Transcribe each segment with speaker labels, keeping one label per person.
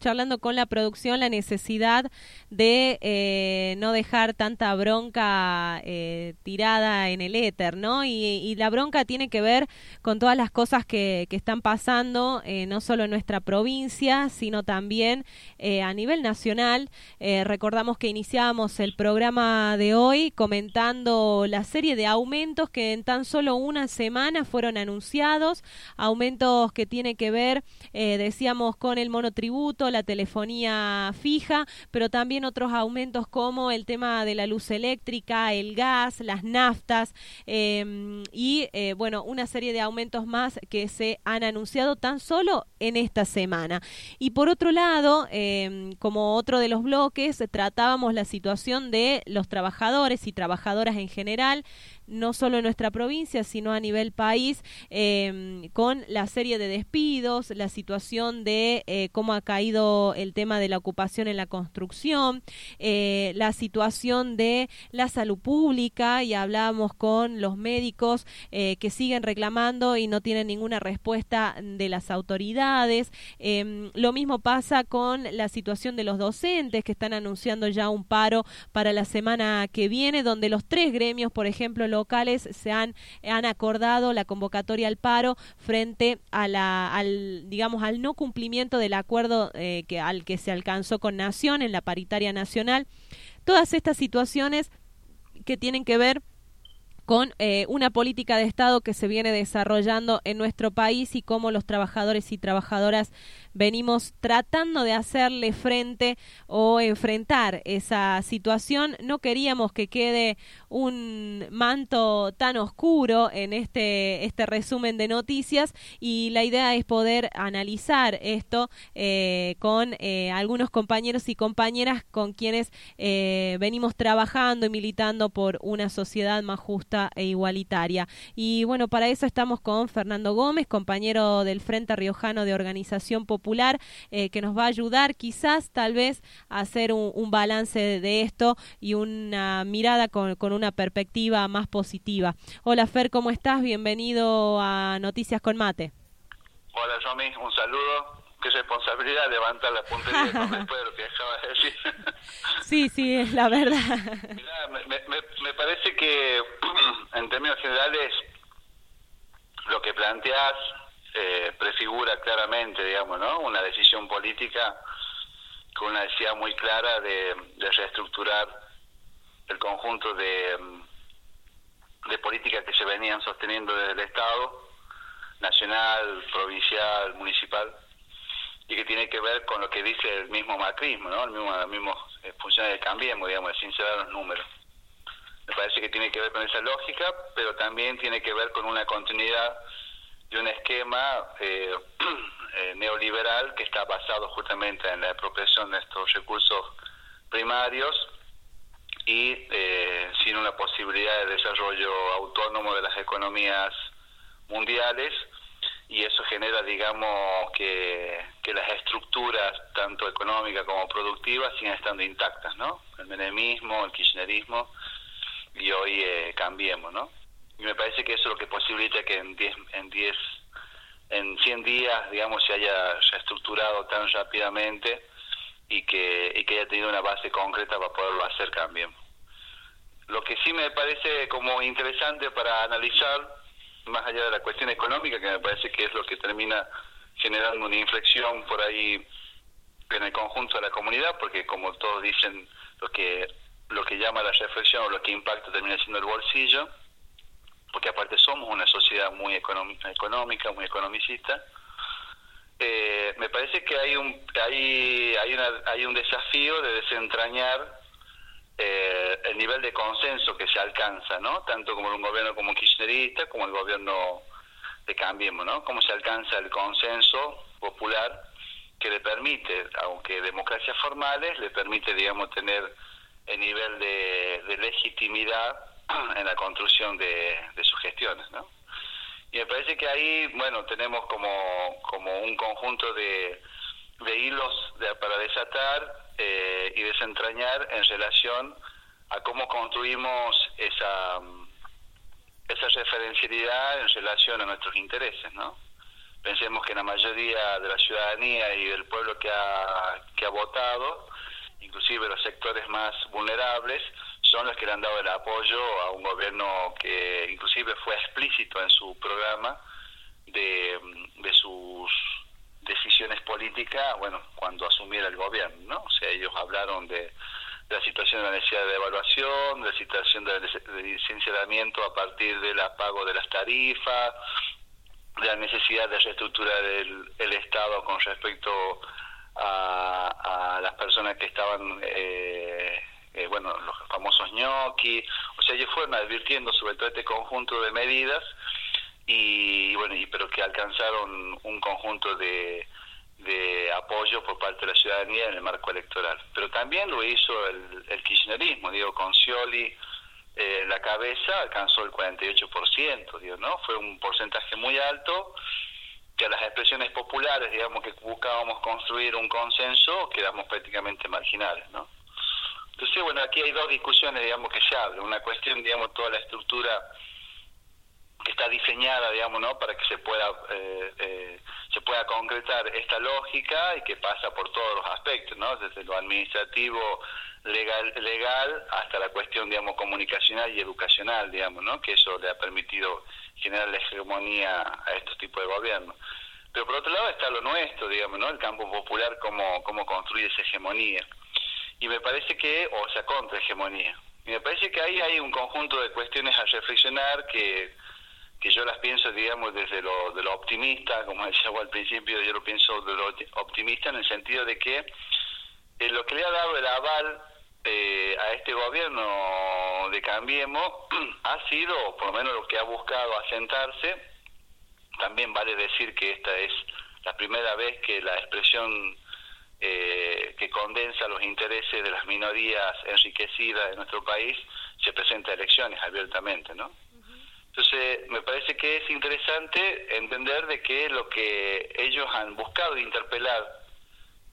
Speaker 1: charlando con la producción la necesidad de eh, no dejar tanta bronca eh, tirada en el éter, ¿no? Y, la bronca tiene que ver con todas las cosas que, que están pasando, eh, no solo en nuestra provincia, sino también a nivel nacional. recordamos que iniciábamos el programa de hoy comentando la serie de aumentos que en tan solo una semana fueron anunciados, aumentos que tienen que ver, decíamos, con el monotributo, la telefonía fija, pero también otros aumentos como el tema de la luz eléctrica, el gas, las naftas em, y, eh, bueno, una serie de aumentos más que se han anunciado tan solo en esta semana. Y por otro lado, em, como otro de los bloques, tratábamos la situación de los trabajadores y trabajadoras en general, no solo en nuestra provincia, sino a nivel país, em, con la serie de despidos, la situación de eh, cómo ha caído el tema de la ocupación en la construcción, eh, la situación de la salud pública, y hablábamos con los médicos eh, que siguen reclamando y no tienen ninguna respuesta de las autoridades. Em, lo mismo pasa con la situación de los docentes que están anunciando ya un paro para la semana que viene, donde los tres gremios, por ejemplo, lo locales se han, han acordado la convocatoria al paro frente a la, al, digamos, al no cumplimiento del acuerdo eh, que, al que se alcanzó con Nación en la paritaria nacional. Todas estas situaciones que tienen que ver con eh, una política de Estado que se viene desarrollando en nuestro país y cómo los trabajadores y trabajadoras venimos tratando de hacerle frente o enfrentar esa situación. No queríamos que quede un manto tan oscuro en este, este resumen de noticias y la idea es poder analizar esto eh, con eh, algunos compañeros y compañeras con quienes venimos trabajando y militando por una sociedad más justa e igualitaria. Y bueno, para eso estamos con Fernando Gómez, compañero del Frente Riojano de Organización Popular eh, que nos va a ayudar quizás tal vez a hacer un, balance de, esto y una mirada con, con, una perspectiva más positiva. Hola Fer, ¿cómo estás? Bienvenido a Noticias con Mate.
Speaker 2: Hola Yomi, un saludo. Qué responsabilidad levantar la puntería después de lo que acabas de decir.
Speaker 1: sí, sí, es la verdad.
Speaker 2: me, me, me parece que en términos generales lo que planteas eh, prefigura claramente, digamos, ¿no? Una decisión política con una necesidad muy clara de, reestructurar el conjunto de, de políticas que se venían sosteniendo desde el Estado, nacional, provincial, municipal, y que tiene que ver con lo que dice el mismo macrismo, ¿no? El mismo, mismo eh, funciones de Cambiemos, digamos, sin saber los números. Me parece que tiene que ver con esa lógica, pero también tiene que ver con una continuidad de un esquema eh, eh, neoliberal que está basado justamente en la apropiación de estos recursos primarios y sin una posibilidad de desarrollo autónomo de las economías mundiales y eso genera digamos que, que las estructuras tanto económicas como productivas siguen estando intactas no el menemismo el kirchnerismo y hoy cambiemos no y me parece que eso es lo que posibilita que en 10 en 10 en 100 días digamos se haya estructurado tan rápidamente y que y que haya tenido una base concreta para poderlo hacer también lo que sí me parece como interesante para analizar más allá de la cuestión económica que me parece que es lo que termina generando una inflexión por ahí en el conjunto de la comunidad porque como todos dicen lo que lo que llama la reflexión o lo que impacta termina siendo el bolsillo porque aparte somos una sociedad muy económica, muy economicista, eh, me parece que hay un hay hay, una, hay un desafío de desentrañar eh, el nivel de consenso que se alcanza, ¿no? Tanto como un gobierno como kirchnerista, como el gobierno de Cambiemos, ¿no? Cómo se alcanza el consenso popular que le permite, aunque democracias formales, le permite, digamos, tener el nivel de, de legitimidad en la construcción de, sus gestiones, ¿no? Y me parece que ahí, bueno, tenemos como, como un conjunto de, de hilos para desatar eh, y desentrañar en relación a cómo construimos esa, esa referencialidad en relación a nuestros intereses, ¿no? Pensemos que la mayoría de la ciudadanía y del pueblo que ha, que ha votado, inclusive los sectores más vulnerables, son los que le han dado el apoyo a un gobierno que inclusive fue explícito en su programa de, de sus decisiones políticas, bueno, cuando asumiera el gobierno, ¿no? O sea, ellos hablaron de, la situación de la necesidad de evaluación, la situación de, licenciamiento a partir del pago de las tarifas, la necesidad de reestructurar el, el Estado con respecto a, a las personas que estaban, eh, eh, bueno, los famosos ñoqui, o sea, ellos fueron advirtiendo sobre todo este conjunto de medidas y bueno, y, pero que alcanzaron un conjunto de, de apoyo por parte de la ciudadanía en el marco electoral. Pero también lo hizo el, el kirchnerismo, digo, con Scioli eh, la cabeza alcanzó el 48%, digo, ¿no? Fue un porcentaje muy alto que a las expresiones populares, digamos, que buscábamos construir un consenso, quedamos prácticamente marginales, ¿no? Entonces, bueno, aquí hay dos discusiones, digamos, que se abren. Una cuestión, digamos, toda la estructura está diseñada, digamos, ¿no? Para que se pueda eh, eh, se pueda concretar esta lógica y que pasa por todos los aspectos, ¿no? Desde lo administrativo, legal, legal hasta la cuestión, digamos, comunicacional y educacional, digamos, ¿no? Que eso le ha permitido generar la hegemonía a estos tipos de gobiernos. Pero por otro lado está lo nuestro, digamos, ¿no? El campo popular, cómo, cómo construye esa hegemonía. Y me parece que, o sea, contra hegemonía. Y me parece que ahí hay un conjunto de cuestiones a reflexionar que que yo las pienso, digamos, desde lo, de lo optimista, como decía al principio, yo lo pienso de lo optimista en el sentido de que eh, lo que le ha dado el aval eh, a este gobierno de Cambiemos ha sido, por lo menos lo que ha buscado asentarse, también vale decir que esta es la primera vez que la expresión eh, que condensa los intereses de las minorías enriquecidas de nuestro país se presenta a elecciones abiertamente, ¿no? Entonces, me parece que es interesante entender de que lo que ellos han buscado interpelar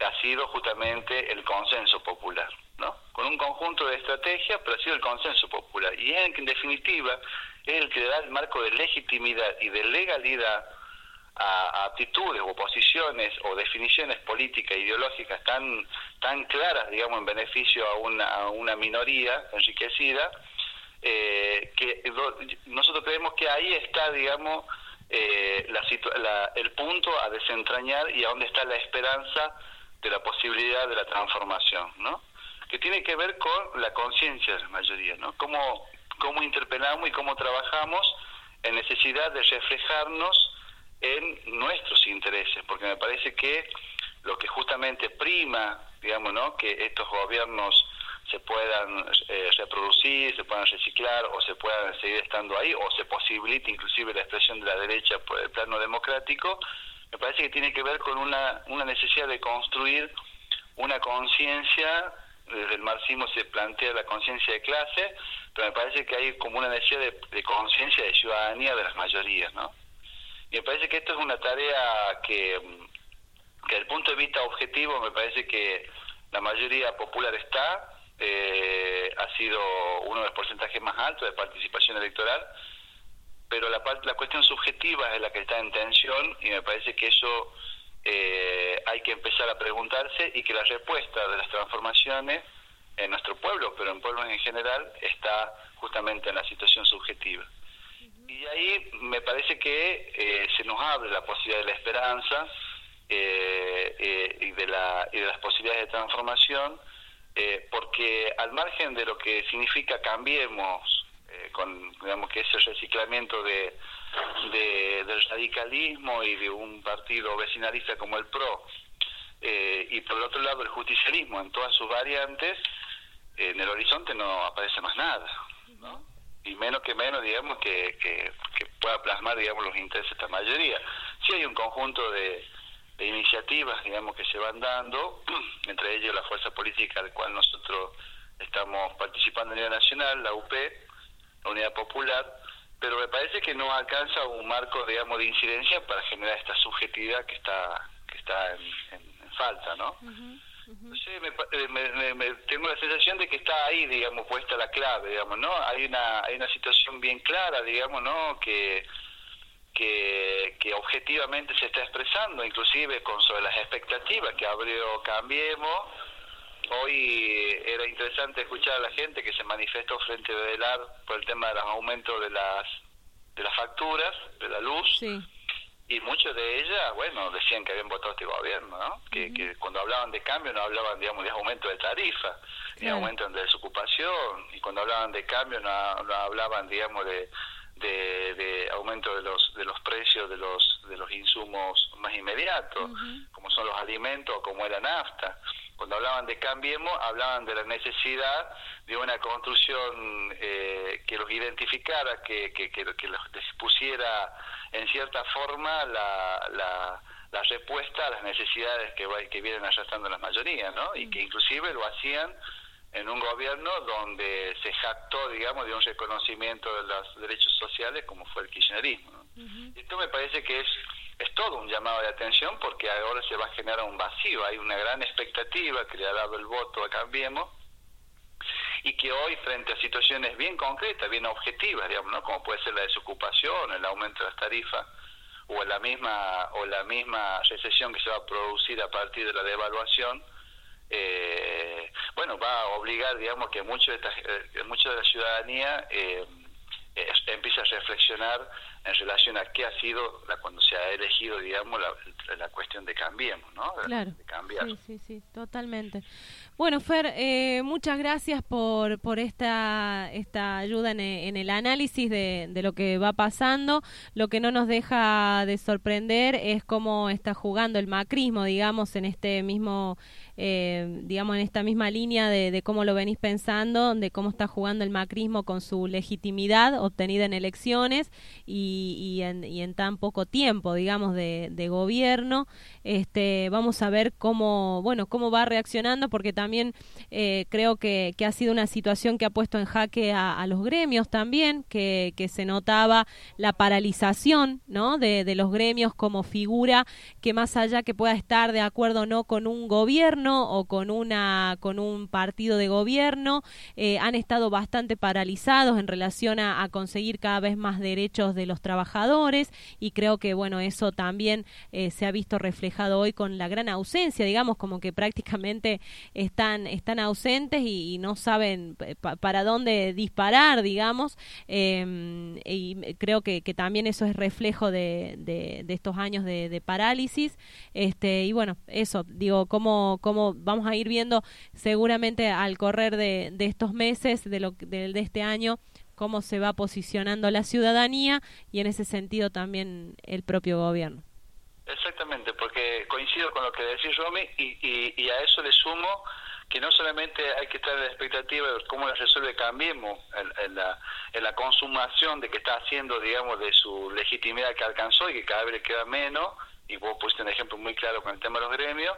Speaker 2: ha sido justamente el consenso popular, ¿no? Con un conjunto de estrategias, pero ha sido el consenso popular. Y en, en definitiva es el que da el marco de legitimidad y de legalidad a, actitudes o posiciones o definiciones políticas e ideológicas tan tan claras, digamos, en beneficio a una minoría enriquecida, eh, que nosotros creemos que ahí está, digamos, eh, la, el punto a desentrañar y a dónde está la esperanza de la posibilidad de la transformación, ¿no? Que tiene que ver con la conciencia de la mayoría, ¿no? Cómo, cómo interpelamos y cómo trabajamos en necesidad de reflejarnos en nuestros intereses, porque me parece que lo que justamente prima, digamos, ¿no? Que estos gobiernos se puedan eh, reproducir, se puedan reciclar o se puedan seguir estando ahí o se posibilite inclusive la expresión de la derecha por el plano democrático, me parece que tiene que ver con una, una necesidad de construir una conciencia, desde el marxismo se plantea la conciencia de clase, pero me parece que hay como una necesidad de, de conciencia de ciudadanía de las mayorías, ¿no? Y me parece que esto es una tarea que, que desde el punto de vista objetivo me parece que la mayoría popular está, eh, ha sido uno de los porcentajes más altos de participación electoral, pero la, la cuestión subjetiva es la que está en tensión y me parece que eso eh, hay que empezar a preguntarse y que la respuesta de las transformaciones en nuestro pueblo, pero en pueblos en general, está justamente en la situación subjetiva. Y ahí me parece que eh, se nos abre la posibilidad de la esperanza eh, y, de la, y de las posibilidades de transformación eh, porque al margen de lo que significa cambiemos, eh, con digamos que ese reciclamiento de, del radicalismo y de un partido vecinalista como el PRO, eh, y por el otro lado el justicialismo en todas sus variantes, en el horizonte no aparece más nada, y menos que menos, digamos, que, que, que pueda plasmar, digamos, los intereses de esta mayoría. Sí hay un conjunto de, de iniciativas, digamos, que se van dando, entre ellos la fuerza política al cual nosotros estamos participando a nivel nacional, la UP, la Unidad Popular, pero me parece que no alcanza un marco, digamos, de incidencia para generar esta subjetividad que está que está en, falta, ¿no? Eh, me, tengo la sensación de que está ahí, digamos, puesta la clave, digamos, ¿no? Hay una hay una situación bien clara, digamos, ¿no? Que que, que objetivamente se está expresando, inclusive con sobre las expectativas que abrió Cambiemos. Hoy era interesante escuchar a la gente que se manifestó frente a Velar por el tema de los aumentos de las de las facturas de la luz. Y muchos de ellas, bueno, decían que habían votado este gobierno, ¿no? que, que cuando hablaban de cambio no hablaban, digamos, de aumento de tarifa, ni aumento de desocupación, y cuando hablaban de cambio no, no hablaban, digamos, de, de, aumento de los de los precios de los de los insumos más inmediatos, como son los alimentos, como era nafta. Cuando hablaban de Cambiemos, hablaban de la necesidad de una construcción eh, que los identificara, que, que, que, que los pusiera en cierta forma la, la, la, respuesta a las necesidades que, que vienen arrastrando las mayorías, ¿no? Y que inclusive lo hacían en un gobierno donde se jactó, digamos, de un reconocimiento de los derechos sociales como fue el kirchnerismo. Esto me parece que es, es todo un llamado de atención porque ahora se va a generar un vacío, hay una gran expectativa que le ha dado el voto a Cambiemos y que hoy frente a situaciones bien concretas, bien objetivas, digamos, ¿no? como puede ser la desocupación, el aumento de las tarifas o la misma o la misma recesión que se va a producir a partir de la devaluación, eh, bueno, va a obligar, digamos, que mucho de, esta, eh, mucho de la ciudadanía eh, empiece a reflexionar en relación a qué ha sido la, cuando se ha elegido, digamos, la, la cuestión de cambiemos, ¿no?
Speaker 1: Claro. Sí, sí, sí, totalmente. Bueno, Fer, eh, muchas gracias por, por esta, esta ayuda en, en el análisis de, de, lo que va pasando. Lo que no nos deja de sorprender es cómo está jugando el macrismo, digamos, en este mismo eh, digamos, en esta misma línea de, cómo lo venís pensando, de cómo está jugando el macrismo con su legitimidad obtenida en elecciones y, y, en, y en, tan poco tiempo, digamos, de, de, gobierno. Este, vamos a ver cómo, bueno, cómo va reaccionando, porque también eh, creo que, que, ha sido una situación que ha puesto en jaque a, a los gremios también, que, que, se notaba la paralización, ¿no? De, los gremios como figura que más allá que pueda estar de acuerdo o no con un gobierno, o con una con un partido de gobierno eh, han estado bastante paralizados en relación a, conseguir cada vez más derechos de los trabajadores y creo que bueno eso también eh, se ha visto reflejado hoy con la gran ausencia digamos como que prácticamente están están ausentes y, no saben para dónde disparar digamos. Em, y creo que, también eso es reflejo de, de, estos años de, de, parálisis. Este y bueno eso digo cómo, cómo vamos a ir viendo seguramente al correr de, estos meses, de, lo, de, este año, cómo se va posicionando la ciudadanía y en ese sentido también el propio gobierno.
Speaker 2: Exactamente, porque coincido con lo que decís Romy y, y, a eso le sumo que no solamente hay que estar en la expectativa de cómo la resuelve Cambiemos en, la, en la consumación de que está haciendo, digamos, de su legitimidad que alcanzó y que cada vez le queda menos, y vos pusiste un ejemplo muy claro con el tema de los gremios,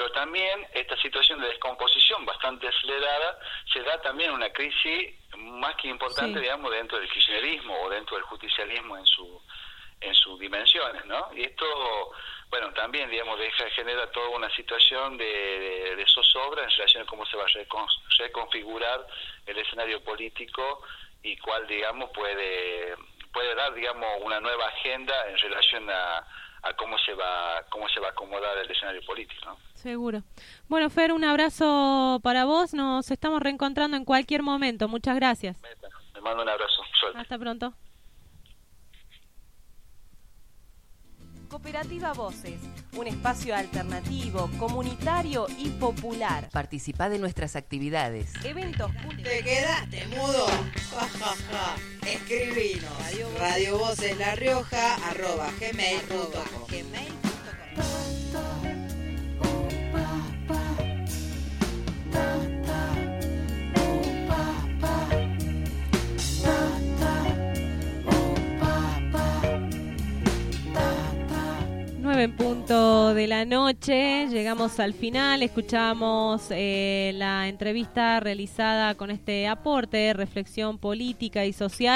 Speaker 2: pero también esta situación de descomposición bastante acelerada se da también una crisis más que importante, digamos, dentro del kirchnerismo o dentro del justicialismo en su en sus dimensiones, ¿no? Y esto, bueno, también, digamos, deja, genera toda una situación de, de, zozobra en relación a cómo se va a reconfigurar el escenario político y cuál, digamos, puede, puede dar, digamos, una nueva agenda en relación a, a cómo se va cómo se va a acomodar el escenario político. ¿no?
Speaker 1: Seguro. Bueno, Fer, un abrazo para vos. Nos estamos reencontrando en cualquier momento. Muchas gracias.
Speaker 2: Me mando un abrazo.
Speaker 1: Hasta pronto.
Speaker 3: Cooperativa Voces, un espacio alternativo, comunitario y popular.
Speaker 4: Participa de nuestras actividades.
Speaker 3: Eventos.
Speaker 5: ¿Te quedaste mudo? Escribinos. Radio Voces La Rioja, arroba gmail.com. Gmail.com.
Speaker 1: 9 en punto de la noche, llegamos al final, escuchamos eh, la entrevista realizada con este aporte, reflexión política y social.